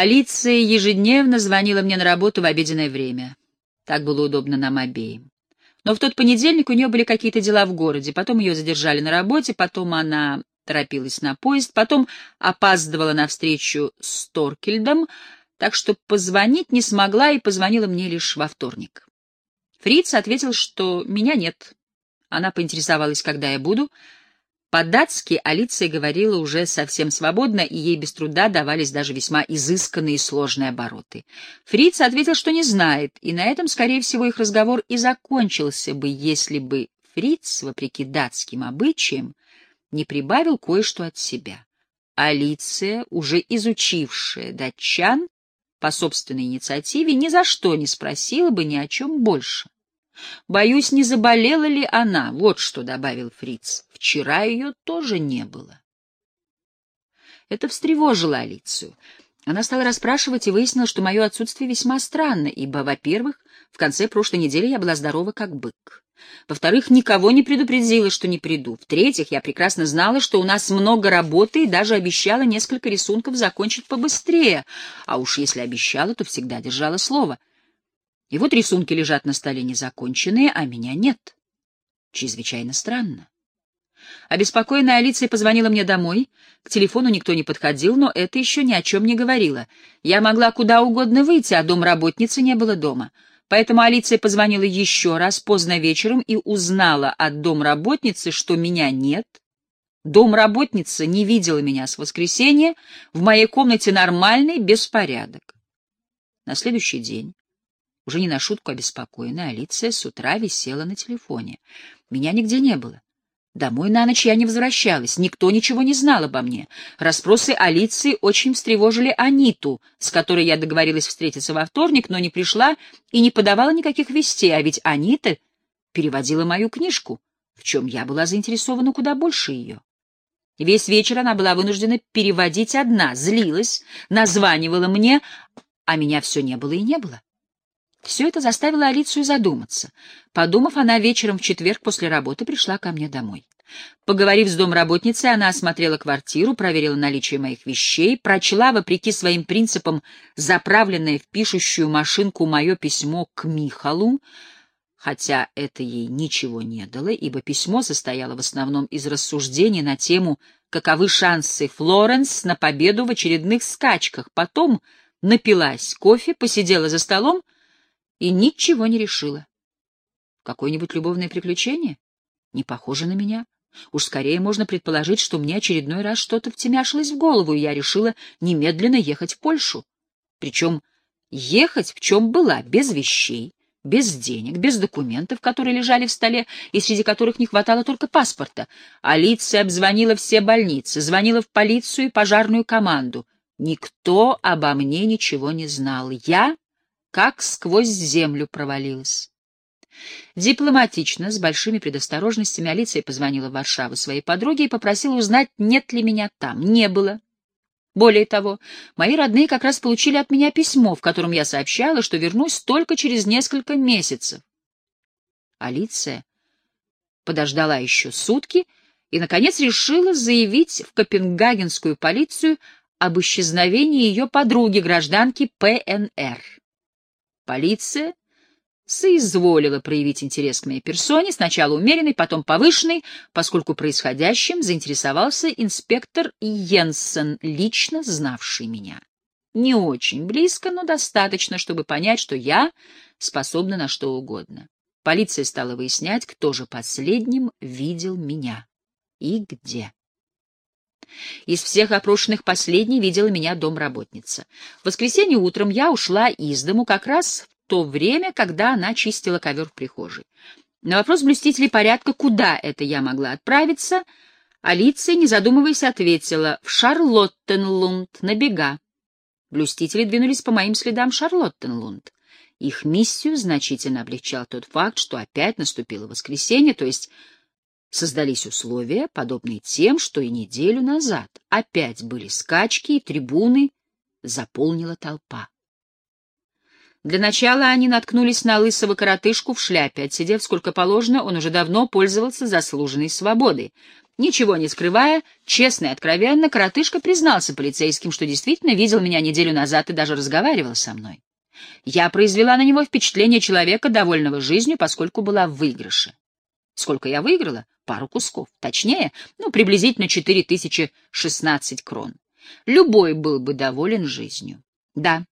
Алиция ежедневно звонила мне на работу в обеденное время. Так было удобно нам обеим. Но в тот понедельник у нее были какие-то дела в городе, потом ее задержали на работе, потом она торопилась на поезд, потом опаздывала на встречу с Торкельдом, так что позвонить не смогла и позвонила мне лишь во вторник. Фриц ответил, что меня нет. Она поинтересовалась, когда я буду. По-датски Алиция говорила уже совсем свободно, и ей без труда давались даже весьма изысканные и сложные обороты. Фриц ответил, что не знает, и на этом, скорее всего, их разговор и закончился бы, если бы Фриц, вопреки датским обычаям, не прибавил кое-что от себя. Алиция, уже изучившая датчан, по собственной инициативе ни за что не спросила бы ни о чем больше. Боюсь, не заболела ли она, вот что добавил Фриц. Вчера ее тоже не было. Это встревожило Алицию. Она стала расспрашивать и выяснила, что мое отсутствие весьма странно, ибо, во-первых, в конце прошлой недели я была здорова как бык. Во-вторых, никого не предупредила, что не приду. В-третьих, я прекрасно знала, что у нас много работы и даже обещала несколько рисунков закончить побыстрее. А уж если обещала, то всегда держала слово. И вот рисунки лежат на столе незаконченные, а меня нет. Чрезвычайно странно. Обеспокоенная Алиция позвонила мне домой. К телефону никто не подходил, но это еще ни о чем не говорило. Я могла куда угодно выйти, а дом работницы не было дома. Поэтому Алиция позвонила еще раз поздно вечером и узнала от домработницы, что меня нет. Домработница не видела меня с воскресенья, в моей комнате нормальный беспорядок. На следующий день, уже не на шутку обеспокоенная, Алиция с утра висела на телефоне. Меня нигде не было. Домой на ночь я не возвращалась, никто ничего не знал обо мне. Распросы Алиции очень встревожили Аниту, с которой я договорилась встретиться во вторник, но не пришла и не подавала никаких вестей, а ведь Анита переводила мою книжку, в чем я была заинтересована куда больше ее. Весь вечер она была вынуждена переводить одна, злилась, названивала мне, а меня все не было и не было. Все это заставило Алицию задуматься. Подумав, она вечером в четверг после работы пришла ко мне домой. Поговорив с домработницей, она осмотрела квартиру, проверила наличие моих вещей, прочла, вопреки своим принципам, заправленное в пишущую машинку мое письмо к Михалу, хотя это ей ничего не дало, ибо письмо состояло в основном из рассуждений на тему «Каковы шансы Флоренс на победу в очередных скачках?». Потом напилась кофе, посидела за столом и ничего не решила. Какое-нибудь любовное приключение? Не похоже на меня. Уж скорее можно предположить, что мне очередной раз что-то втемяшилось в голову, и я решила немедленно ехать в Польшу. Причем ехать в чем была, без вещей, без денег, без документов, которые лежали в столе, и среди которых не хватало только паспорта. Алиция обзвонила все больницы, звонила в полицию и пожарную команду. Никто обо мне ничего не знал. Я как сквозь землю провалилась. Дипломатично, с большими предосторожностями, Алиция позвонила в Варшаву своей подруге и попросила узнать, нет ли меня там. Не было. Более того, мои родные как раз получили от меня письмо, в котором я сообщала, что вернусь только через несколько месяцев. Алиция подождала еще сутки и, наконец, решила заявить в Копенгагенскую полицию об исчезновении ее подруги, гражданки ПНР. Полиция соизволила проявить интерес к моей персоне, сначала умеренный, потом повышенный, поскольку происходящим заинтересовался инспектор Йенсен, лично знавший меня. Не очень близко, но достаточно, чтобы понять, что я способна на что угодно. Полиция стала выяснять, кто же последним видел меня и где. Из всех опрошенных последней видела меня домработница. В воскресенье утром я ушла из дому как раз в то время, когда она чистила ковер в прихожей. На вопрос блюстителей порядка, куда это я могла отправиться, Алиция, не задумываясь, ответила «в Шарлоттенлунд, на бега». Блюстители двинулись по моим следам в Шарлоттенлунд. Их миссию значительно облегчал тот факт, что опять наступило воскресенье, то есть Создались условия, подобные тем, что и неделю назад опять были скачки, и трибуны заполнила толпа. Для начала они наткнулись на лысого коротышку в шляпе. Отсидев сколько положено, он уже давно пользовался заслуженной свободой. Ничего не скрывая, честно и откровенно, коротышка признался полицейским, что действительно видел меня неделю назад и даже разговаривал со мной. Я произвела на него впечатление человека, довольного жизнью, поскольку была в выигрыше. Сколько я выиграла? Пару кусков. Точнее, ну, приблизительно 4016 крон. Любой был бы доволен жизнью. Да,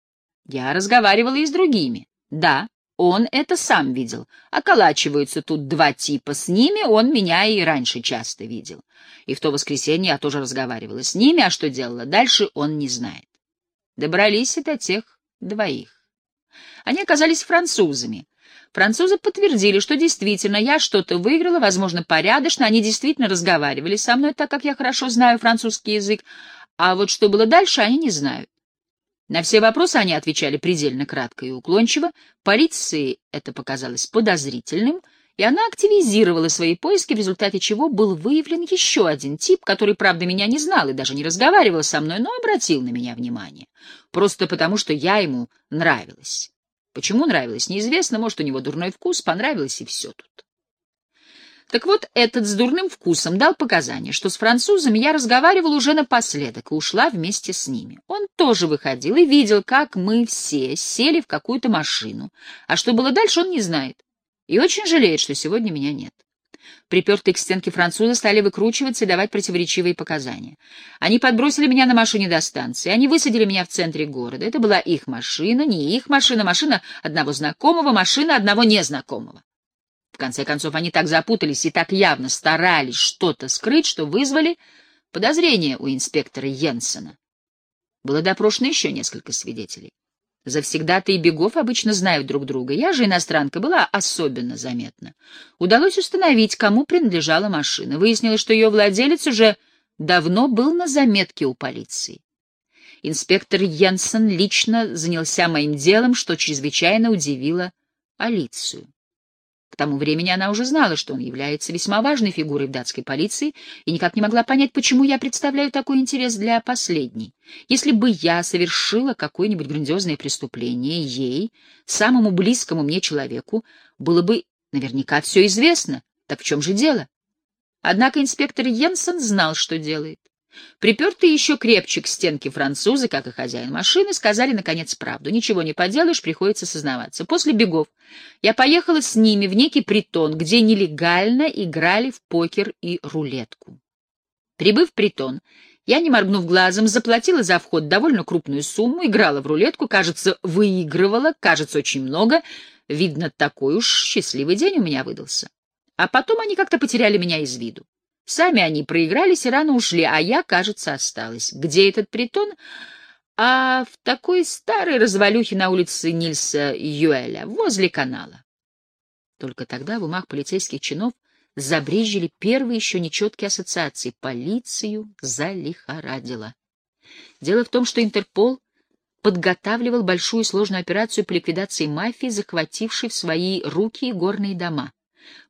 я разговаривала и с другими. Да, он это сам видел. Околачиваются тут два типа. С ними он меня и раньше часто видел. И в то воскресенье я тоже разговаривала с ними, а что делала дальше, он не знает. Добрались и до тех двоих. Они оказались французами. Французы подтвердили, что действительно я что-то выиграла, возможно, порядочно. Они действительно разговаривали со мной, так как я хорошо знаю французский язык. А вот что было дальше, они не знают. На все вопросы они отвечали предельно кратко и уклончиво. Полиции это показалось подозрительным, и она активизировала свои поиски, в результате чего был выявлен еще один тип, который, правда, меня не знал и даже не разговаривал со мной, но обратил на меня внимание. Просто потому, что я ему нравилась. Почему нравилась, неизвестно, может, у него дурной вкус, понравилось и все тут. Так вот, этот с дурным вкусом дал показания, что с французами я разговаривала уже напоследок и ушла вместе с ними. Он тоже выходил и видел, как мы все сели в какую-то машину, а что было дальше, он не знает. И очень жалеет, что сегодня меня нет. Припертые к стенке французы стали выкручиваться и давать противоречивые показания. Они подбросили меня на машине до станции, они высадили меня в центре города. Это была их машина, не их машина, машина одного знакомого, машина одного незнакомого. В конце концов, они так запутались и так явно старались что-то скрыть, что вызвали подозрение у инспектора Йенсена. Было допрошено еще несколько свидетелей. Завсегда-то и бегов обычно знают друг друга. Я же, иностранка, была особенно заметна. Удалось установить, кому принадлежала машина. Выяснилось, что ее владелец уже давно был на заметке у полиции. Инспектор Йенсен лично занялся моим делом, что чрезвычайно удивило Алицию. К тому времени она уже знала, что он является весьма важной фигурой в датской полиции, и никак не могла понять, почему я представляю такой интерес для последней. Если бы я совершила какое-нибудь грандиозное преступление, ей, самому близкому мне человеку, было бы наверняка все известно. Так в чем же дело? Однако инспектор Йенсен знал, что делает. Припертые еще крепче к стенке французы, как и хозяин машины, сказали, наконец, правду. Ничего не поделаешь, приходится сознаваться. После бегов я поехала с ними в некий притон, где нелегально играли в покер и рулетку. Прибыв в притон, я, не моргнув глазом, заплатила за вход довольно крупную сумму, играла в рулетку, кажется, выигрывала, кажется, очень много. Видно, такой уж счастливый день у меня выдался. А потом они как-то потеряли меня из виду. Сами они проигрались и рано ушли, а я, кажется, осталась. Где этот притон? А в такой старой развалюхе на улице Нильса Юэля, возле канала. Только тогда в умах полицейских чинов забрежили первые еще нечеткие ассоциации. Полицию залихорадило. Дело в том, что Интерпол подготавливал большую сложную операцию по ликвидации мафии, захватившей в свои руки горные дома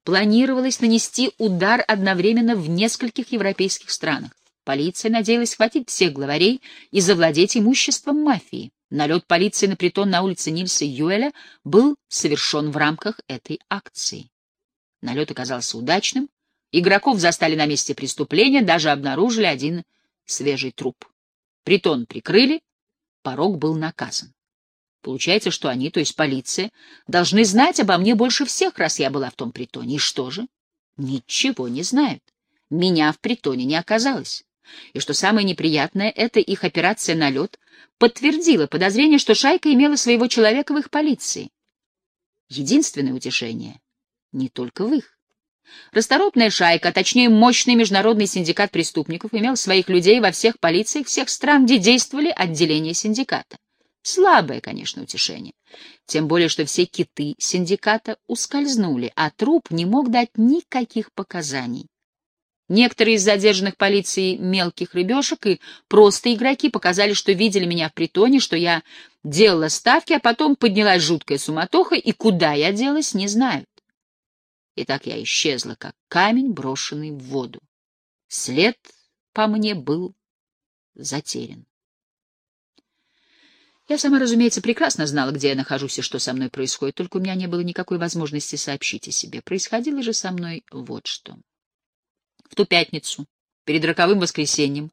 планировалось нанести удар одновременно в нескольких европейских странах. Полиция надеялась схватить всех главарей и завладеть имуществом мафии. Налет полиции на притон на улице Нильса Юэля был совершен в рамках этой акции. Налет оказался удачным. Игроков застали на месте преступления, даже обнаружили один свежий труп. Притон прикрыли, порог был наказан. Получается, что они, то есть полиция, должны знать обо мне больше всех, раз я была в том притоне. И что же? Ничего не знают. Меня в притоне не оказалось. И что самое неприятное, эта их операция на лед подтвердила подозрение, что шайка имела своего человека в их полиции. Единственное утешение — не только в их. Расторопная шайка, а точнее мощный международный синдикат преступников, имел своих людей во всех полициях всех стран, где действовали отделения синдиката. Слабое, конечно, утешение. Тем более, что все киты синдиката ускользнули, а труп не мог дать никаких показаний. Некоторые из задержанных полицией мелких рыбешек и просто игроки показали, что видели меня в притоне, что я делала ставки, а потом поднялась жуткая суматоха, и куда я делась, не знают. И так я исчезла, как камень, брошенный в воду. След по мне был затерян. Я сама, разумеется, прекрасно знала, где я нахожусь и что со мной происходит, только у меня не было никакой возможности сообщить о себе. Происходило же со мной вот что. В ту пятницу, перед роковым воскресеньем,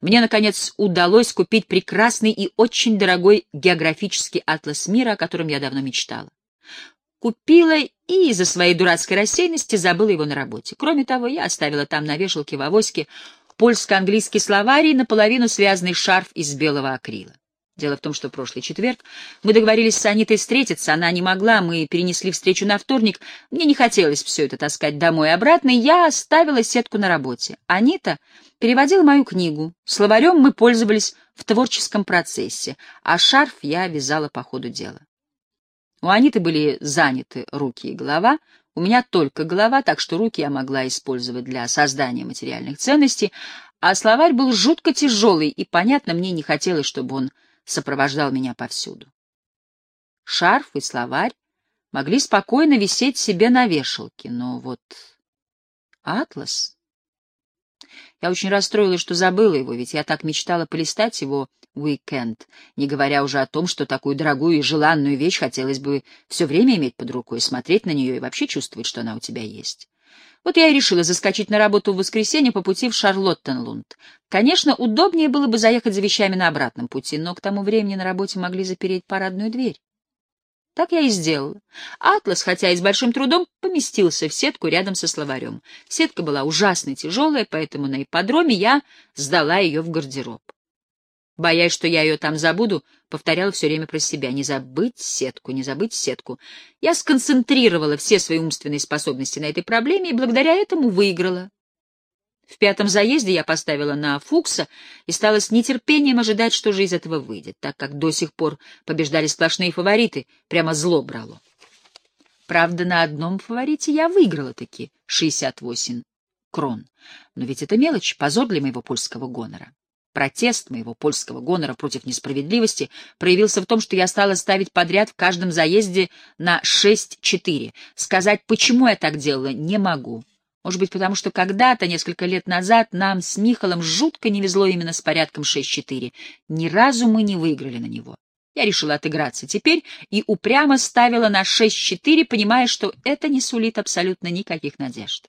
мне, наконец, удалось купить прекрасный и очень дорогой географический атлас мира, о котором я давно мечтала. Купила и из-за своей дурацкой рассеянности забыла его на работе. Кроме того, я оставила там на вешалке в авоське польско-английский словарь и наполовину связанный шарф из белого акрила. Дело в том, что прошлый четверг. Мы договорились с Анитой встретиться, она не могла, мы перенесли встречу на вторник, мне не хотелось все это таскать домой и обратно, и я оставила сетку на работе. Анита переводила мою книгу, словарем мы пользовались в творческом процессе, а шарф я вязала по ходу дела. У Аниты были заняты руки и голова, у меня только голова, так что руки я могла использовать для создания материальных ценностей, а словарь был жутко тяжелый, и, понятно, мне не хотелось, чтобы он сопровождал меня повсюду. Шарф и словарь могли спокойно висеть себе на вешалке, но вот атлас... Я очень расстроилась, что забыла его, ведь я так мечтала полистать его уикенд, не говоря уже о том, что такую дорогую и желанную вещь хотелось бы все время иметь под рукой, смотреть на нее и вообще чувствовать, что она у тебя есть. Вот я и решила заскочить на работу в воскресенье по пути в Шарлоттенлунд. Конечно, удобнее было бы заехать за вещами на обратном пути, но к тому времени на работе могли запереть парадную дверь. Так я и сделала. Атлас, хотя и с большим трудом, поместился в сетку рядом со словарем. Сетка была ужасно тяжелая, поэтому на ипподроме я сдала ее в гардероб. Боясь, что я ее там забуду, повторяла все время про себя. Не забыть сетку, не забыть сетку. Я сконцентрировала все свои умственные способности на этой проблеме и благодаря этому выиграла. В пятом заезде я поставила на Фукса и стала с нетерпением ожидать, что же из этого выйдет, так как до сих пор побеждали сплошные фавориты, прямо зло брало. Правда, на одном фаворите я выиграла таки 68 крон. Но ведь это мелочь, позор для моего польского гонора. Протест моего польского гонора против несправедливости проявился в том, что я стала ставить подряд в каждом заезде на 6-4. Сказать, почему я так делала, не могу. Может быть, потому что когда-то, несколько лет назад, нам с Михалом жутко не везло именно с порядком 6-4. Ни разу мы не выиграли на него. Я решила отыграться теперь и упрямо ставила на 6-4, понимая, что это не сулит абсолютно никаких надежд.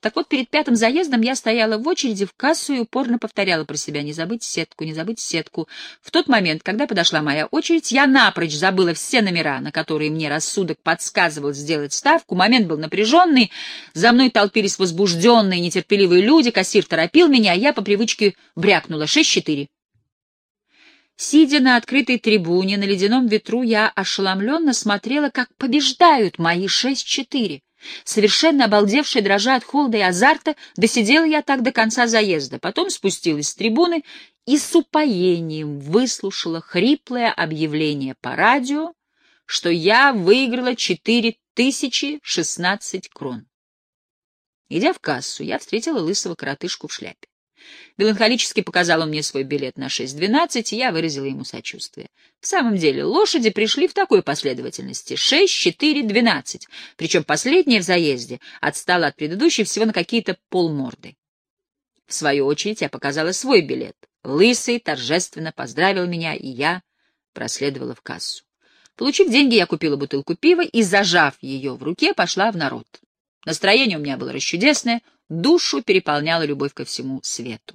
Так вот, перед пятым заездом я стояла в очереди в кассу и упорно повторяла про себя «не забыть сетку, не забыть сетку». В тот момент, когда подошла моя очередь, я напрочь забыла все номера, на которые мне рассудок подсказывал сделать ставку. Момент был напряженный, за мной толпились возбужденные, нетерпеливые люди, кассир торопил меня, а я по привычке брякнула «шесть-четыре». Сидя на открытой трибуне на ледяном ветру, я ошеломленно смотрела, как побеждают мои шесть-четыре. Совершенно обалдевшая, дрожа от холода и азарта, досидела я так до конца заезда, потом спустилась с трибуны и с упоением выслушала хриплое объявление по радио, что я выиграла 4016 крон. Идя в кассу, я встретила лысого коротышку в шляпе. Меланхолически показал он мне свой билет на 6.12, и я выразила ему сочувствие. В самом деле, лошади пришли в такой последовательности — 6, 4, 12, причем последняя в заезде отстала от предыдущей всего на какие-то полморды. В свою очередь я показала свой билет. Лысый торжественно поздравил меня, и я проследовала в кассу. Получив деньги, я купила бутылку пива и, зажав ее в руке, пошла в народ. Настроение у меня было расчудесное, душу переполняла любовь ко всему свету.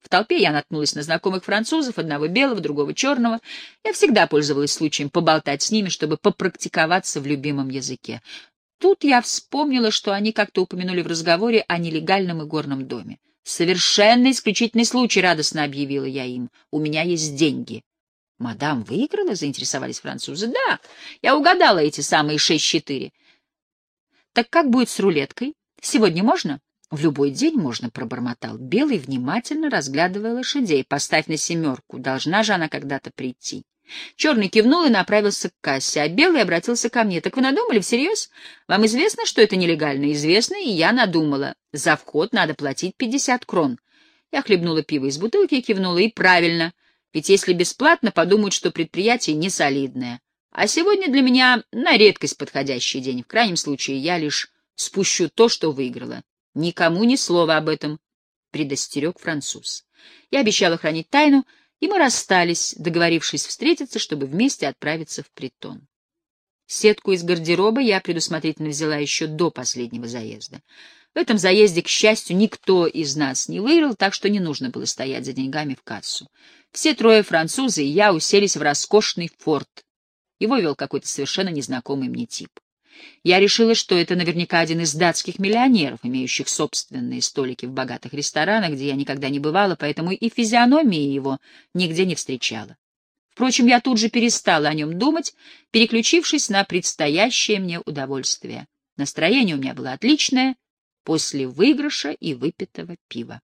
В толпе я наткнулась на знакомых французов, одного белого, другого черного. Я всегда пользовалась случаем поболтать с ними, чтобы попрактиковаться в любимом языке. Тут я вспомнила, что они как-то упомянули в разговоре о нелегальном игорном доме. «Совершенно исключительный случай», — радостно объявила я им. «У меня есть деньги». «Мадам выиграла?» — заинтересовались французы. «Да, я угадала эти самые шесть-четыре». «Так как будет с рулеткой? Сегодня можно?» В любой день можно, — пробормотал Белый, внимательно разглядывая лошадей. Поставь на семерку, должна же она когда-то прийти. Черный кивнул и направился к кассе, а Белый обратился ко мне. «Так вы надумали всерьез? Вам известно, что это нелегально?» «Известно, и я надумала. За вход надо платить пятьдесят крон». Я хлебнула пиво из бутылки и кивнула. «И правильно, ведь если бесплатно, подумают, что предприятие несолидное. А сегодня для меня на редкость подходящий день. В крайнем случае я лишь спущу то, что выиграла. Никому ни слова об этом, — предостерег француз. Я обещала хранить тайну, и мы расстались, договорившись встретиться, чтобы вместе отправиться в притон. Сетку из гардероба я предусмотрительно взяла еще до последнего заезда. В этом заезде, к счастью, никто из нас не выиграл, так что не нужно было стоять за деньгами в кассу. Все трое французы и я уселись в роскошный форт. Его вел какой-то совершенно незнакомый мне тип. Я решила, что это наверняка один из датских миллионеров, имеющих собственные столики в богатых ресторанах, где я никогда не бывала, поэтому и физиономии его нигде не встречала. Впрочем, я тут же перестала о нем думать, переключившись на предстоящее мне удовольствие. Настроение у меня было отличное, после выигрыша и выпитого пива.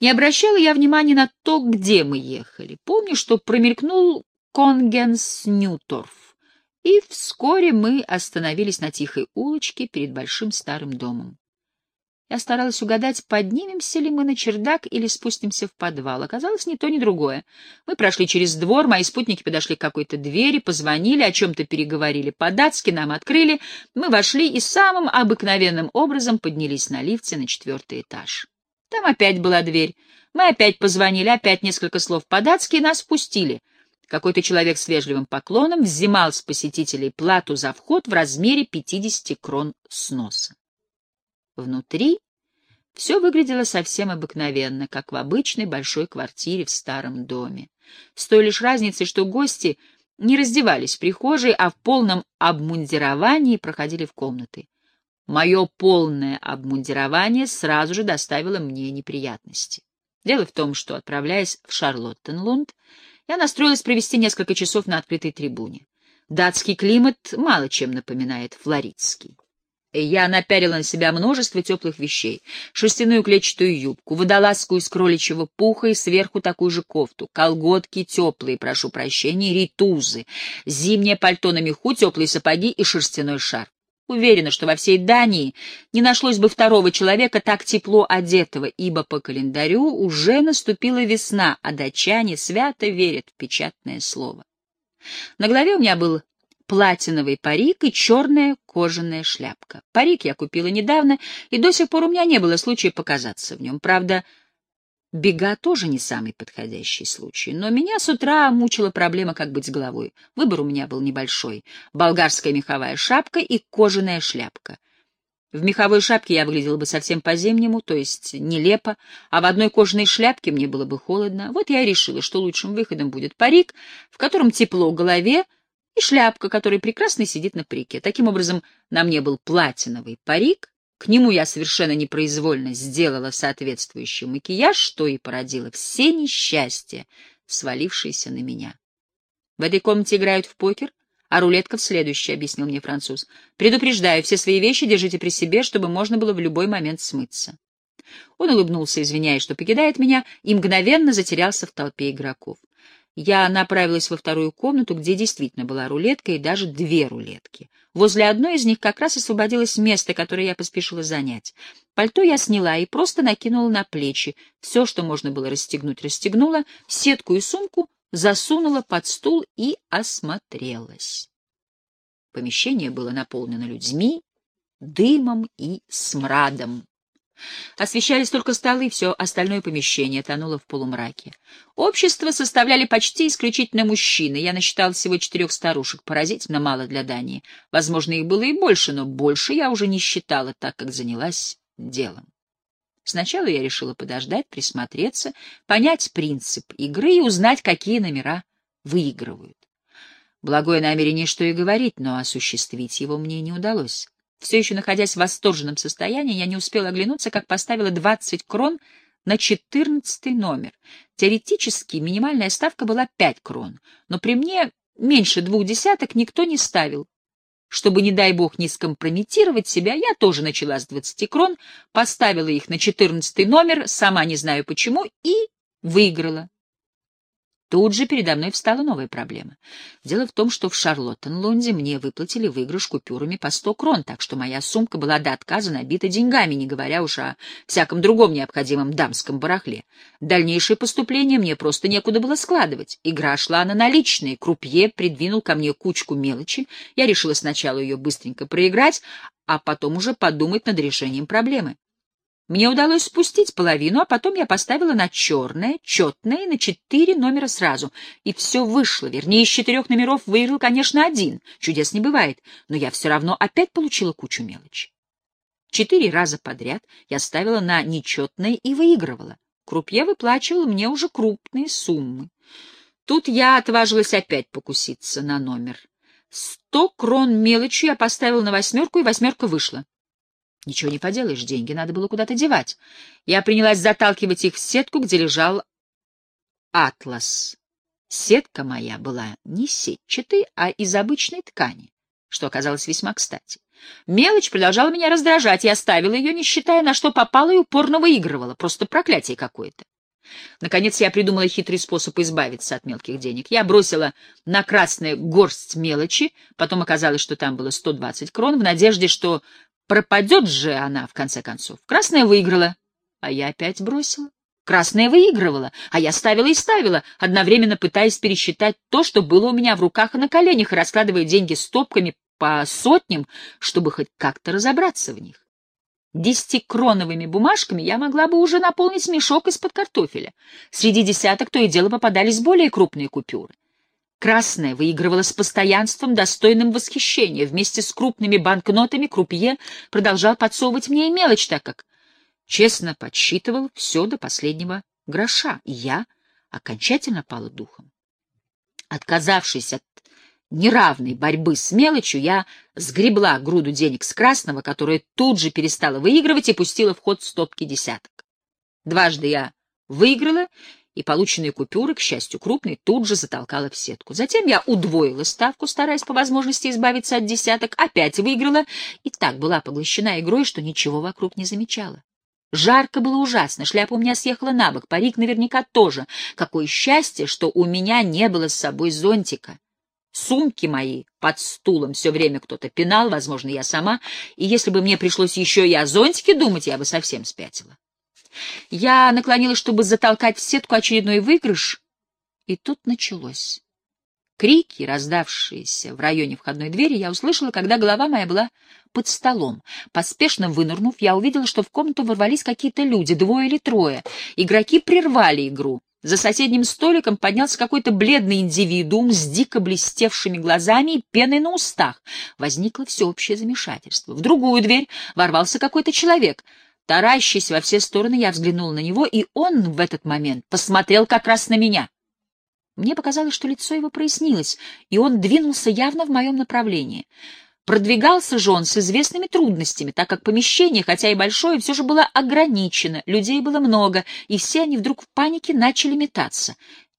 Не обращала я внимания на то, где мы ехали. Помню, что промелькнул Конгенс-Ньюторф, и вскоре мы остановились на тихой улочке перед большим старым домом. Я старалась угадать, поднимемся ли мы на чердак или спустимся в подвал. Оказалось, ни то, ни другое. Мы прошли через двор, мои спутники подошли к какой-то двери, позвонили, о чем-то переговорили по-датски, нам открыли. Мы вошли и самым обыкновенным образом поднялись на лифте на четвертый этаж. Там опять была дверь. Мы опять позвонили, опять несколько слов по-датски, и нас пустили. Какой-то человек с вежливым поклоном взимал с посетителей плату за вход в размере 50 крон сноса. Внутри все выглядело совсем обыкновенно, как в обычной большой квартире в старом доме. С той лишь разницей, что гости не раздевались в прихожей, а в полном обмундировании проходили в комнаты. Мое полное обмундирование сразу же доставило мне неприятности. Дело в том, что, отправляясь в Шарлоттенлунд, я настроилась провести несколько часов на открытой трибуне. Датский климат мало чем напоминает флоридский. Я напялила на себя множество теплых вещей. Шерстяную клетчатую юбку, водолазку из кроличьего пуха и сверху такую же кофту, колготки теплые, прошу прощения, ритузы, зимнее пальто на меху, теплые сапоги и шерстяной шар. Уверена, что во всей Дании не нашлось бы второго человека так тепло одетого, ибо по календарю уже наступила весна, а датчане свято верят в печатное слово. На голове у меня был платиновый парик и черная кожаная шляпка. Парик я купила недавно, и до сих пор у меня не было случая показаться в нем. Правда, бега тоже не самый подходящий случай, но меня с утра мучила проблема, как быть с головой. Выбор у меня был небольшой — болгарская меховая шапка и кожаная шляпка. В меховой шапке я выглядела бы совсем по-зимнему, то есть нелепо, а в одной кожаной шляпке мне было бы холодно. Вот я и решила, что лучшим выходом будет парик, в котором тепло голове, и шляпка, которая прекрасно сидит на парике. Таким образом, на мне был платиновый парик, к нему я совершенно непроизвольно сделала соответствующий макияж, что и породило все несчастья, свалившиеся на меня. В этой комнате играют в покер, а рулетка в следующей, — объяснил мне француз. Предупреждаю, все свои вещи держите при себе, чтобы можно было в любой момент смыться. Он улыбнулся, извиняясь, что покидает меня, и мгновенно затерялся в толпе игроков. Я направилась во вторую комнату, где действительно была рулетка и даже две рулетки. Возле одной из них как раз освободилось место, которое я поспешила занять. Пальто я сняла и просто накинула на плечи. Все, что можно было расстегнуть, расстегнула, сетку и сумку засунула под стул и осмотрелась. Помещение было наполнено людьми, дымом и смрадом. Освещались только столы, все остальное помещение тонуло в полумраке. Общество составляли почти исключительно мужчины. Я насчитал всего четырех старушек, поразительно мало для Дании. Возможно, их было и больше, но больше я уже не считала, так как занялась делом. Сначала я решила подождать, присмотреться, понять принцип игры и узнать, какие номера выигрывают. Благое намерение, что и говорить, но осуществить его мне не удалось. Все еще находясь в восторженном состоянии, я не успела оглянуться, как поставила 20 крон на 14 номер. Теоретически минимальная ставка была 5 крон, но при мне меньше двух десяток никто не ставил. Чтобы, не дай бог, не скомпрометировать себя, я тоже начала с 20 крон, поставила их на 14 номер, сама не знаю почему, и выиграла. Тут же передо мной встала новая проблема. Дело в том, что в Шарлоттенлунде мне выплатили выигрыш купюрами по сто крон, так что моя сумка была до отказа набита деньгами, не говоря уж о всяком другом необходимом дамском барахле. Дальнейшее поступление мне просто некуда было складывать. Игра шла на наличные, крупье придвинул ко мне кучку мелочи, я решила сначала ее быстренько проиграть, а потом уже подумать над решением проблемы. Мне удалось спустить половину, а потом я поставила на черное, четное на четыре номера сразу. И все вышло. Вернее, из четырех номеров выиграл, конечно, один. Чудес не бывает. Но я все равно опять получила кучу мелочи. Четыре раза подряд я ставила на нечетное и выигрывала. Крупье выплачивал мне уже крупные суммы. Тут я отважилась опять покуситься на номер. Сто крон мелочью я поставила на восьмерку, и восьмерка вышла. Ничего не поделаешь, деньги надо было куда-то девать. Я принялась заталкивать их в сетку, где лежал атлас. Сетка моя была не сетчатой, а из обычной ткани, что оказалось весьма кстати. Мелочь продолжала меня раздражать, я ставила ее, не считая, на что попала, и упорно выигрывала. Просто проклятие какое-то. Наконец я придумала хитрый способ избавиться от мелких денег. Я бросила на красное горсть мелочи, потом оказалось, что там было 120 крон, в надежде, что пропадет же она в конце концов. Красная выиграла, а я опять бросила. Красная выигрывала, а я ставила и ставила, одновременно пытаясь пересчитать то, что было у меня в руках и на коленях, и раскладывая деньги стопками по сотням, чтобы хоть как-то разобраться в них. Десятикроновыми бумажками я могла бы уже наполнить мешок из-под картофеля. Среди десяток то и дело попадались более крупные купюры. Красная выигрывала с постоянством, достойным восхищения. Вместе с крупными банкнотами крупье продолжал подсовывать мне и мелочь, так как честно подсчитывал все до последнего гроша, и я окончательно пала духом. Отказавшись от неравной борьбы с мелочью, я сгребла груду денег с красного, которая тут же перестала выигрывать, и пустила в ход стопки десяток. Дважды я выиграла, и полученные купюры, к счастью, крупные, тут же затолкала в сетку. Затем я удвоила ставку, стараясь по возможности избавиться от десяток, опять выиграла, и так была поглощена игрой, что ничего вокруг не замечала. Жарко было ужасно, шляпа у меня съехала на бок, парик наверняка тоже. Какое счастье, что у меня не было с собой зонтика. Сумки мои под стулом все время кто-то пинал, возможно, я сама, и если бы мне пришлось еще и о зонтике думать, я бы совсем спятила. Я наклонилась, чтобы затолкать в сетку очередной выигрыш, и тут началось. Крики, раздавшиеся в районе входной двери, я услышала, когда голова моя была под столом. Поспешно вынырнув, я увидела, что в комнату ворвались какие-то люди, двое или трое. Игроки прервали игру. За соседним столиком поднялся какой-то бледный индивидуум с дико блестевшими глазами и пеной на устах. Возникло всеобщее замешательство. В другую дверь ворвался какой-то человек. Таращись во все стороны, я взглянул на него, и он в этот момент посмотрел как раз на меня. Мне показалось, что лицо его прояснилось, и он двинулся явно в моем направлении. Продвигался же он с известными трудностями, так как помещение, хотя и большое, все же было ограничено, людей было много, и все они вдруг в панике начали метаться.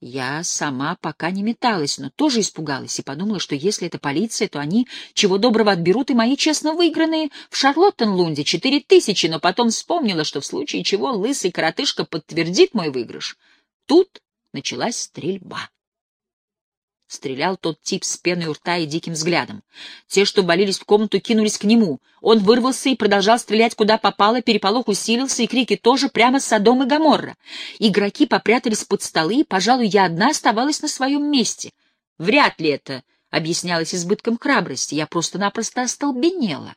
Я сама пока не металась, но тоже испугалась и подумала, что если это полиция, то они чего доброго отберут и мои честно выигранные в Шарлоттенлунде четыре тысячи, но потом вспомнила, что в случае чего лысый коротышка подтвердит мой выигрыш. Тут началась стрельба. Стрелял тот тип с пеной у рта и диким взглядом. Те, что болелись в комнату, кинулись к нему. Он вырвался и продолжал стрелять куда попало, переполох усилился, и крики тоже прямо с Содом и Гоморра. Игроки попрятались под столы, и, пожалуй, я одна оставалась на своем месте. Вряд ли это объяснялось избытком храбрости, я просто-напросто остолбенела.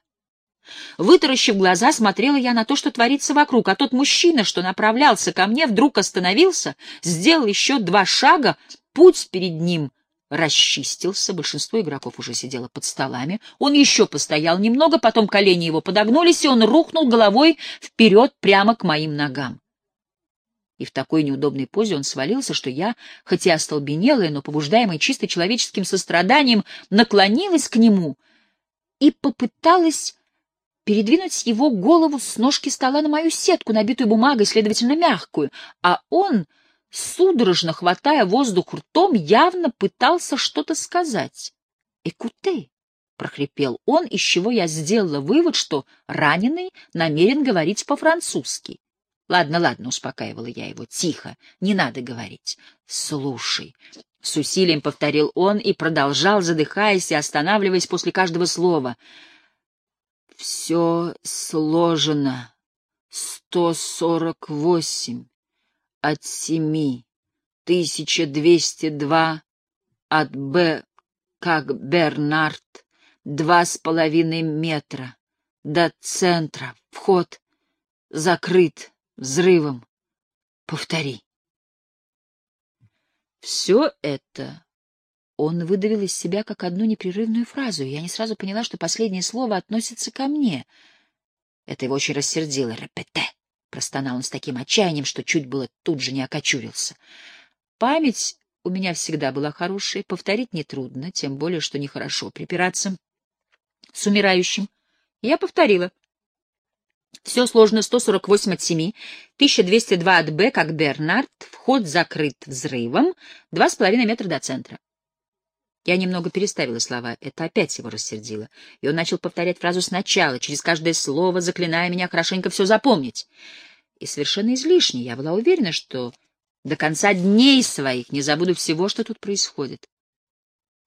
Вытаращив глаза, смотрела я на то, что творится вокруг, а тот мужчина, что направлялся ко мне, вдруг остановился, сделал еще два шага, путь перед ним расчистился, большинство игроков уже сидело под столами. Он еще постоял немного, потом колени его подогнулись, и он рухнул головой вперед прямо к моим ногам. И в такой неудобной позе он свалился, что я, хотя остолбенелая, но побуждаемая чисто человеческим состраданием, наклонилась к нему и попыталась передвинуть его голову с ножки стола на мою сетку, набитую бумагой, следовательно, мягкую, а он судорожно хватая воздух ртом, явно пытался что-то сказать. «Экуте!» — прохрипел он, из чего я сделала вывод, что раненый намерен говорить по-французски. «Ладно, ладно», — успокаивала я его, — «тихо, не надо говорить». «Слушай», — с усилием повторил он и продолжал, задыхаясь и останавливаясь после каждого слова. «Все сложено. Сто сорок восемь от семи, тысяча двести два от Б, как Бернард, два с половиной метра, до центра, вход закрыт взрывом. Повтори. Все это он выдавил из себя как одну непрерывную фразу, и я не сразу поняла, что последнее слово относится ко мне. Это его очень рассердило. «Репете!» — простонал он с таким отчаянием, что чуть было тут же не окочурился. Память у меня всегда была хорошая, повторить нетрудно, тем более, что нехорошо припираться с умирающим. Я повторила. Все сложно 148 от 7, 1202 от Б, как Бернард, вход закрыт взрывом, два с половиной метра до центра. Я немного переставила слова, это опять его рассердило, и он начал повторять фразу сначала, через каждое слово, заклиная меня хорошенько все запомнить. И совершенно излишне, я была уверена, что до конца дней своих не забуду всего, что тут происходит.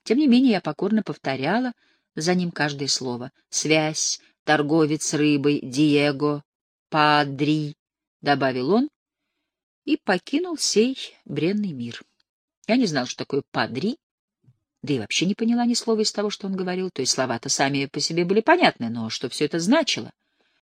Тем не менее, я покорно повторяла за ним каждое слово. Связь, торговец рыбой, Диего, Падри, — добавил он, и покинул сей бренный мир. Я не знал, что такое Падри, да и вообще не поняла ни слова из того, что он говорил. То есть слова-то сами по себе были понятны, но что все это значило?